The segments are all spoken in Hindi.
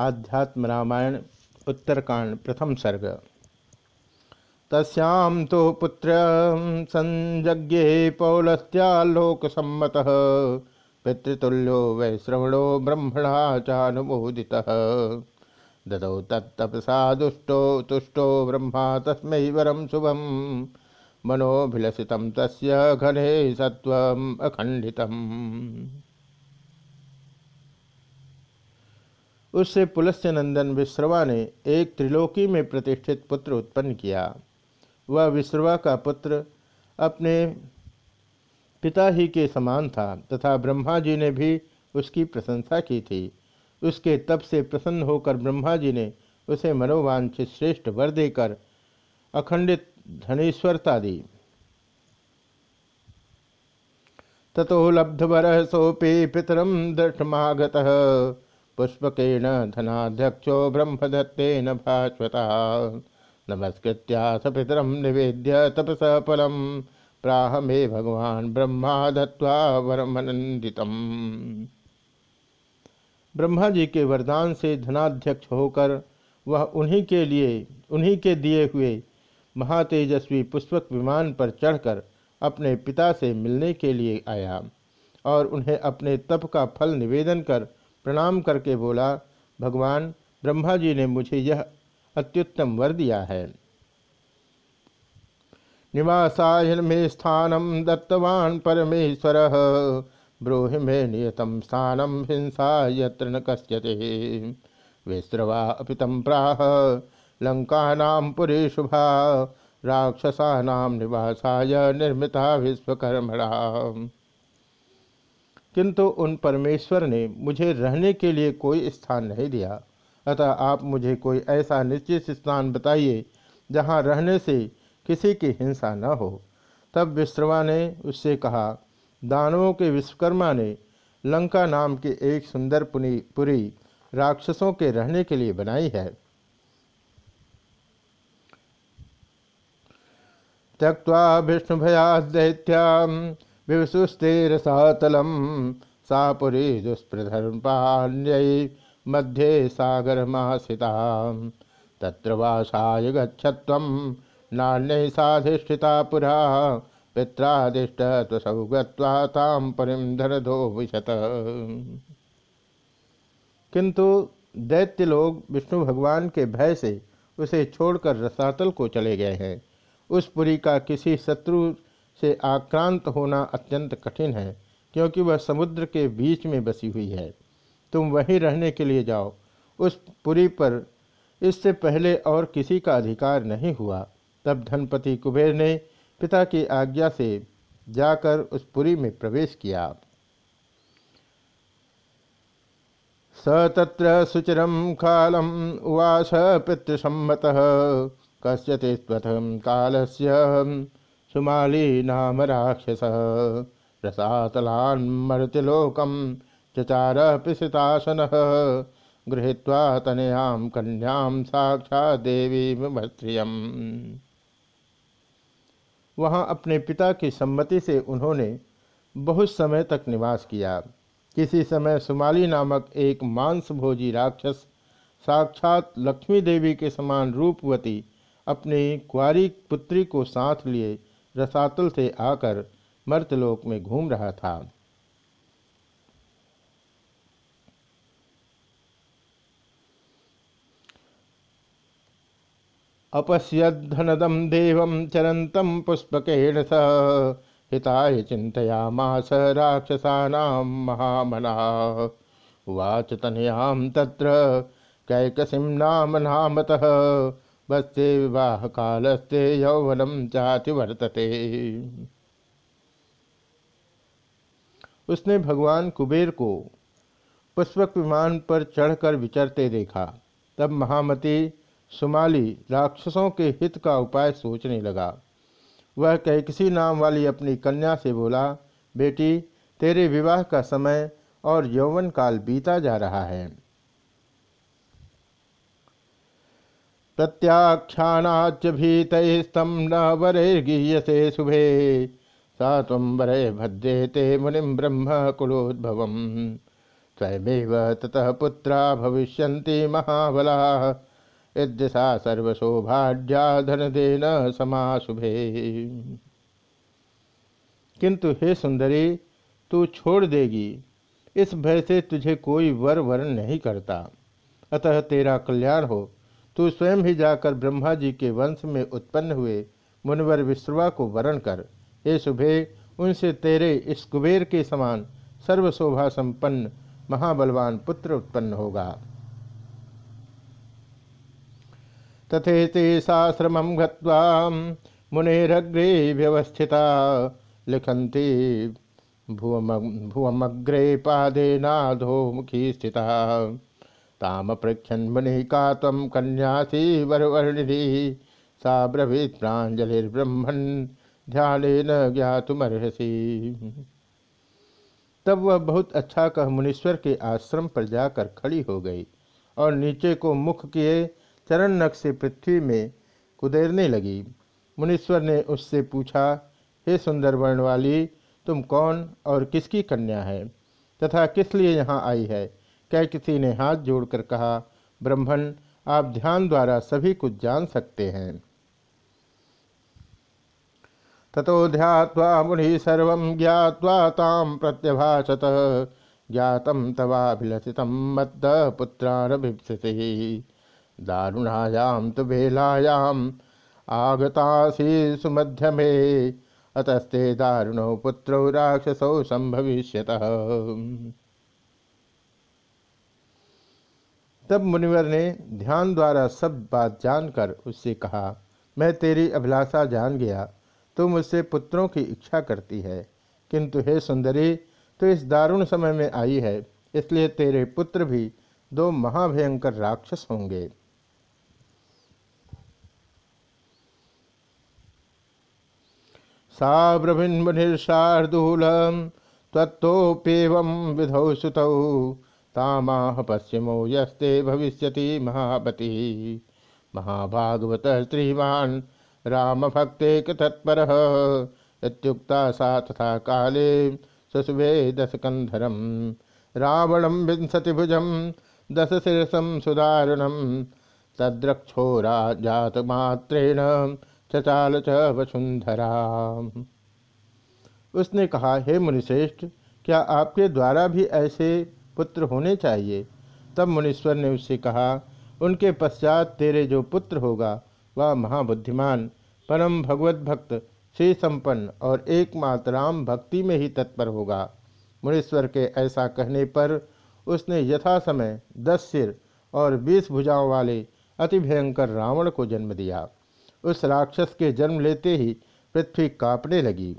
आध्यात्म रामायण, उत्तरकांड, प्रथम सर्ग। तस्याम तो पुत्र संज्ञे पौलस्त्यालोकसम्मत, पितृतुल्यो वैश्रवणो ब्रह्मणा चानुमोदित। ददौ तत्तपसा दुष्टो, तुष्टो ब्रह्मा तस्मै वरम शुभम मनोभिलसित तस्य घने सत्वम अखंडितम् उससे पुलस्य नंदन विश्रवा ने एक त्रिलोकी में प्रतिष्ठित पुत्र उत्पन्न किया। वह विश्रवा का पुत्र अपने पिता ही के समान था तथा ब्रह्मा जी ने भी उसकी प्रशंसा की थी। उसके तप से प्रसन्न होकर ब्रह्मा जी ने उसे मनोवांछित श्रेष्ठ वर देकर अखंडित धनेश्वरता दी। ततो लब्धवर सोपे पितरम दृष्टमागत। पुष्पकेण धनाध्यक्षो ब्रह्मदत्तेन भास्वता। नमस्कृत्या सपितरम निवेद्य तपस फलम। प्राह मे भगवान ब्रह्मा दत्वा वरमनंदितम ब्रह्मा जी के वरदान से धनाध्यक्ष होकर वह उन्हीं के लिए, उन्हीं के दिए हुए महातेजस्वी पुष्पक विमान पर चढ़कर अपने पिता से मिलने के लिए आया और उन्हें अपने तप का फल निवेदन कर प्रणाम करके बोला, भगवान, ब्रह्मा जी ने मुझे यह अत्युत्तम वर दिया है। निवासाय में स्थानम दत्तवान परमेश्वर। ब्रूहि में नियतम स्थानम हिंसा यत्र न कस्यते। विस्रवा अपितम प्राह लंका पुरी शुभा राक्षसा निवासाय निर्मिता विश्वकर्मणा। किंतु उन परमेश्वर ने मुझे रहने के लिए कोई स्थान नहीं दिया। अतः आप मुझे कोई ऐसा निश्चित स्थान बताइए, जहाँ रहने से किसी की हिंसा न हो। तब विश्रवा ने उससे कहा, दानवों के विश्वकर्मा ने लंका नाम की एक सुंदर पुनी, पुरी राक्षसों के रहने के लिए बनाई है। त्यक्वा विष्णु भया दैत्या विवसुस्तेरसातलम सापुरी दुष्प्रधर्पाण्य मध्ये सागरमासिता। तत्र वासाय गच्छत्वं नान्य साधिष्ठिता पुरा। पित्रादिष्टत्वसौ गत्वा तां परिं धरधो विशत। किंतु दैत्य लोग विष्णु भगवान के भय से उसे छोड़कर रसातल को चले गए हैं। उस पुरी का किसी शत्रु से आक्रांत होना अत्यंत कठिन है, क्योंकि वह समुद्र के बीच में बसी हुई है। तुम वहीं रहने के लिए जाओ। उस पुरी पर इससे पहले और किसी का अधिकार नहीं हुआ। तब धनपति कुबेर ने पिता की आज्ञा से जाकर उस पुरी में प्रवेश किया। स तत्र सुचिरम कालम उवास पितृसम्मत। कस्यते काल से सुमाली नाम राक्षस। रसातलान्मर्तिलोकम चचार पिशितासन गृहीत्वा तनयाम कन्याम साक्षा देवी भस्त्रियम वहाँ अपने पिता की सम्मति से उन्होंने बहुत समय तक निवास किया। किसी समय सुमाली नामक एक मांसभोजी राक्षस साक्षात लक्ष्मी देवी के समान रूपवती अपनी कुआरी पुत्री को साथ लिए रसातुल से आकर मर्तलोक में घूम रहा था। अपश्यधनदम देव चरंतम पुष्पकेण स हिताय चिंतयामास राक्षसा महामना। उवाच तनयाम तत्र कैकसिम नाम नामतः बस्ते विवाह कालस्ते यौवनम जाति वर्तते। उसने भगवान कुबेर को पुष्पक विमान पर चढ़कर विचरते देखा। तब महामती सुमाली राक्षसों के हित का उपाय सोचने लगा। वह कैकसी नाम वाली अपनी कन्या से बोला, बेटी, तेरे विवाह का समय और यौवन काल बीता जा रहा है। प्रत्याख्यानाच भीतस्तम न वरे गीयसे शुभे। सा तम वरे भद्रे ते मुनि ब्रह्म कुलोद्भव। स्वयमेव ततः पुत्रा भविष्यन्ति महाबला। यद्यसा सर्वशोभाढ्या धन देना समाशुभे किंतु हे सुंदरी तू छोड़ देगी। इस भय से तुझे कोई वर वर्ण नहीं करता। अतः तेरा कल्याण हो। तू स्वयं ही जाकर ब्रह्मा जी के वंश में उत्पन्न हुए मुनवर विश्रवा को वरण कर। हे शुभे उनसे तेरे इस कुबेर के समान सर्वशोभा संपन्न, महाबलवान पुत्र उत्पन्न होगा। तथेति साश्रम गत्वा मुनेरग्रे व्यवस्थिता लिखन्ति भुवमग्रे पादे नाधो मुखी स्थिता। ताम पृक्षन मुनि का तम कन्यासी वरवर्णिधि सा ब्रवीत प्राजलिर्ब्रह्मण ध्यान न ज्ञातुमर्हसी। तब वह बहुत अच्छा कह मुनीश्वर के आश्रम पर जाकर खड़ी हो गई और नीचे को मुख किए चरण नक से पृथ्वी में कुदेरने लगी। मुनीश्वर ने उससे पूछा, हे सुंदर वर्ण वाली तुम कौन और किसकी कन्या है तथा किस लिए यहाँ आई है? क्या किसी ने हाथ जोड़कर कहा ब्रह्मण आप ध्यान द्वारा सभी कुछ जान सकते हैं। ततो ध्यात्वा मुनि सर्व ज्ञावा ताम प्रत्यभाषत। ज्ञातम तवाभिलषित मद्द पुत्रानभिप्सति। दारुणायाम तो बेलायाम आगतासी सुमध्य में अतस्ते दारुणो पुत्रो राक्षसो संभविष्यत तब मुनिवर ने ध्यान द्वारा सब बात जानकर उससे कहा, मैं तेरी अभिलाषा जान गया, तू मुझसे पुत्रों की इच्छा करती है। किंतु हे सुंदरी तो इस दारुण समय में आई है, इसलिए तेरे पुत्र भी दो महाभयंकर राक्षस होंगे। सा ब्रभिन्मुनिर्शार्दूल तत्तोप्येवं विधौ सुतौ। तामाह पश्चिमो यस्ते भविष्यति महापति। महाभागवत श्रीमान राम भक्ते रामभक्तेकतत्परः इत्युक्ता सा तथा काले ससुभे दशकन्धरं, रावणं विंशतिभुजं, दशशिरसं सुदारुणं तद्रक्षोरा जातमात्रेण चचाल च वसुंधरा उसने कहा, हे मुनिश्रेष्ठ, क्या आपके द्वारा भी ऐसे पुत्र होने चाहिए। तब मुनीश्वर ने उससे कहा, उनके पश्चात तेरे जो पुत्र होगा, वह महाबुद्धिमान, परम भगवत भक्त श्री संपन्न और एकमात्र राम भक्ति में ही तत्पर होगा। मुनीश्वर के ऐसा कहने पर उसने यथा समय दस सिर और बीस भुजाओं वाले अति भयंकर रावण को जन्म दिया। उस राक्षस के जन्म लेते ही पृथ्वी कांपने लगी।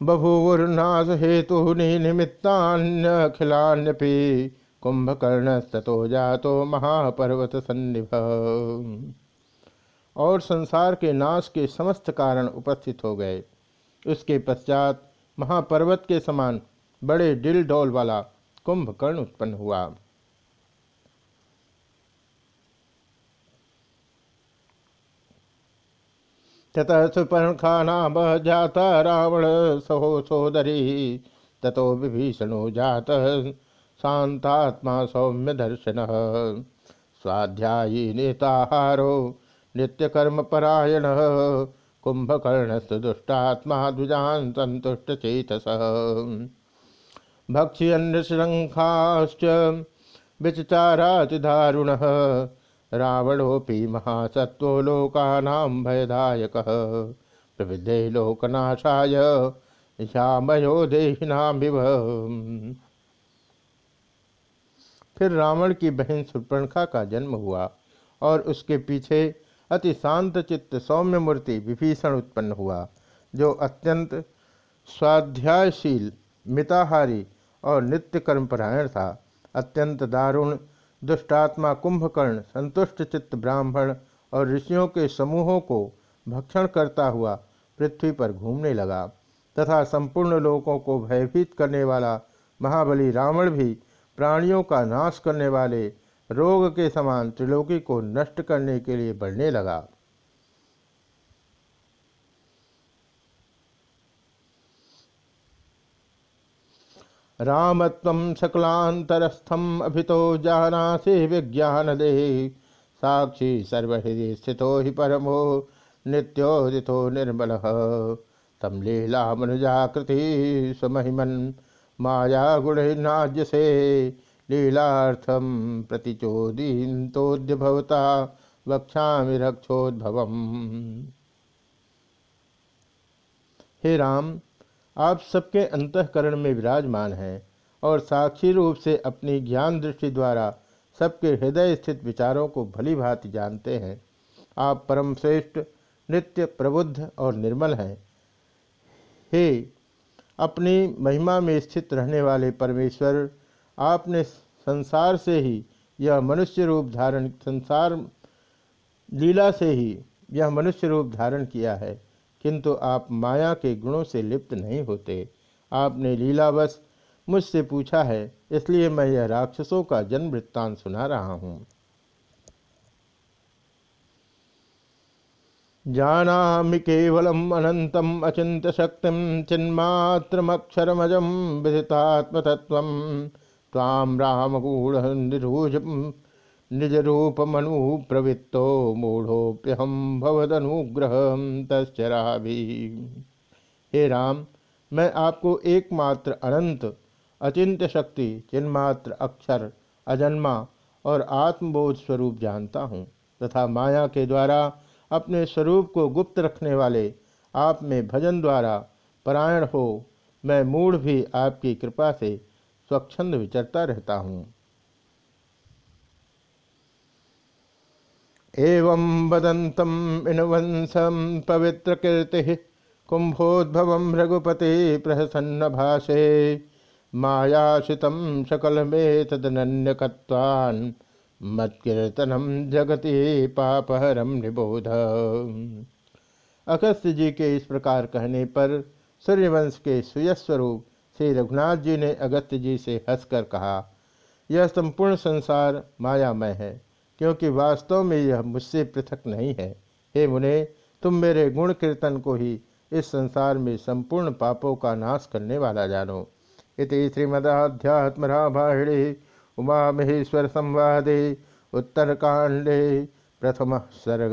बभूवुर्नाश हेतु निमित्तान्यखिलान्यपि कुंभकर्ण तथो जातो महापर्वत सन्निभ और संसार के नाश के समस्त कारण उपस्थित हो गए। उसके पश्चात महापर्वत के समान बड़े डिल डोल वाला कुंभकर्ण उत्पन्न हुआ। ततः सुपर्णखा नाम जाता रावण सहो सोदरी ततो विभीषणो जात शांतात्मा सौम्य दर्शन स्वाध्यायी नेताहारो, नित्यकर्मपरायण कुंभकर्णस्तु दुष्टात्मा द्विजान संतुष्ट चेतस भक्ष्यन्न श्रृंखाश्च विचारातिदारुण रावणोपि महासत्व लोकानां भयदायक। प्रविधे लोकनाशाय श्यामयो देहिनामिव फिर रावण की बहन सुपर्णखा का जन्म हुआ और उसके पीछे अति शांत चित्त सौम्य मूर्ति विभीषण उत्पन्न हुआ, जो अत्यंत स्वाध्यायशील, मिताहारी और नित्य कर्मपरायण था। अत्यंत दारुण दुष्टात्मा कुंभकर्ण, संतुष्ट चित्त ब्राह्मण और ऋषियों के समूहों को भक्षण करता हुआ पृथ्वी पर घूमने लगा तथा संपूर्ण लोगों को भयभीत करने वाला महाबली रावण भी प्राणियों का नाश करने वाले रोग के समान त्रिलोकी को नष्ट करने के लिए बढ़ने लगा। रामत्व सकलांतरस्थम अभितो जानासी विज्ञान दे साक्षी सर्वहृदय स्थितो ही परमो नित्योदितो निर्मल। तम लीला मनुजाकृति सुमहिमन माया गुणनाज्य से लीलार्थम प्रतिचोदीतोद्य भवता वक्षा रक्षोद्भव हे राम आप सबके अंतकरण में विराजमान हैं और साक्षी रूप से अपनी ज्ञान दृष्टि द्वारा सबके हृदय स्थित विचारों को भली भांति जानते हैं। आप परम श्रेष्ठ नित्य प्रबुद्ध और निर्मल हैं। हे, अपनी महिमा में स्थित रहने वाले परमेश्वर, आपने संसार से ही यह मनुष्य रूप धारण, संसार लीला से ही यह मनुष्य रूप धारण किया है। किंतु आप माया के गुणों से लिप्त नहीं होते। आपने लीलावश मुझसे पूछा है, इसलिए मैं यह राक्षसों का जन्म वृत्तांत सुना रहा हूँ। जानामि अचिंत शक्ति चिन्मात्रमक्षरमजम विदितात्मतत्व ताम राम गूढ़ निरूज निज रूप मनु प्रवृत्तो मूढ़ोप्यहम भवदनुग्रह तस्रा हे राम, मैं आपको एकमात्र अनंत, अचिंत्य शक्ति, चिन्मात्र अक्षर, अजन्मा और आत्मबोध स्वरूप जानता हूँ, तथा माया के द्वारा अपने स्वरूप को गुप्त रखने वाले आप में भजन द्वारा परायण हो, मैं मूढ़ भी आपकी कृपा से स्वच्छंद विचरता रहता हूँ। एवं वदंतम इनवंशम पवित्र कीर्ति कुंभोद्भव रघुपति प्रहसन्न भाषे मायाशित सकल में तदन्यकवान् मत्कीर्तनम जगति पापहरम निबोध। अगस्त्य जी के इस प्रकार कहने पर सूर्यवंश के सुयस्वरूप श्री रघुनाथ जी ने अगस्त्य जी से हंसकर कहा, यह संपूर्ण संसार मायामय है। क्योंकि वास्तव में यह मुझसे पृथक नहीं है। हे मुने, तुम मेरे गुण कीर्तन को ही इस संसार में संपूर्ण पापों का नाश करने वाला जानो। इति श्रीमदाध्यात्म रामायणे उमा महेश्वर संवादे उत्तरकांडे प्रथम सर्ग।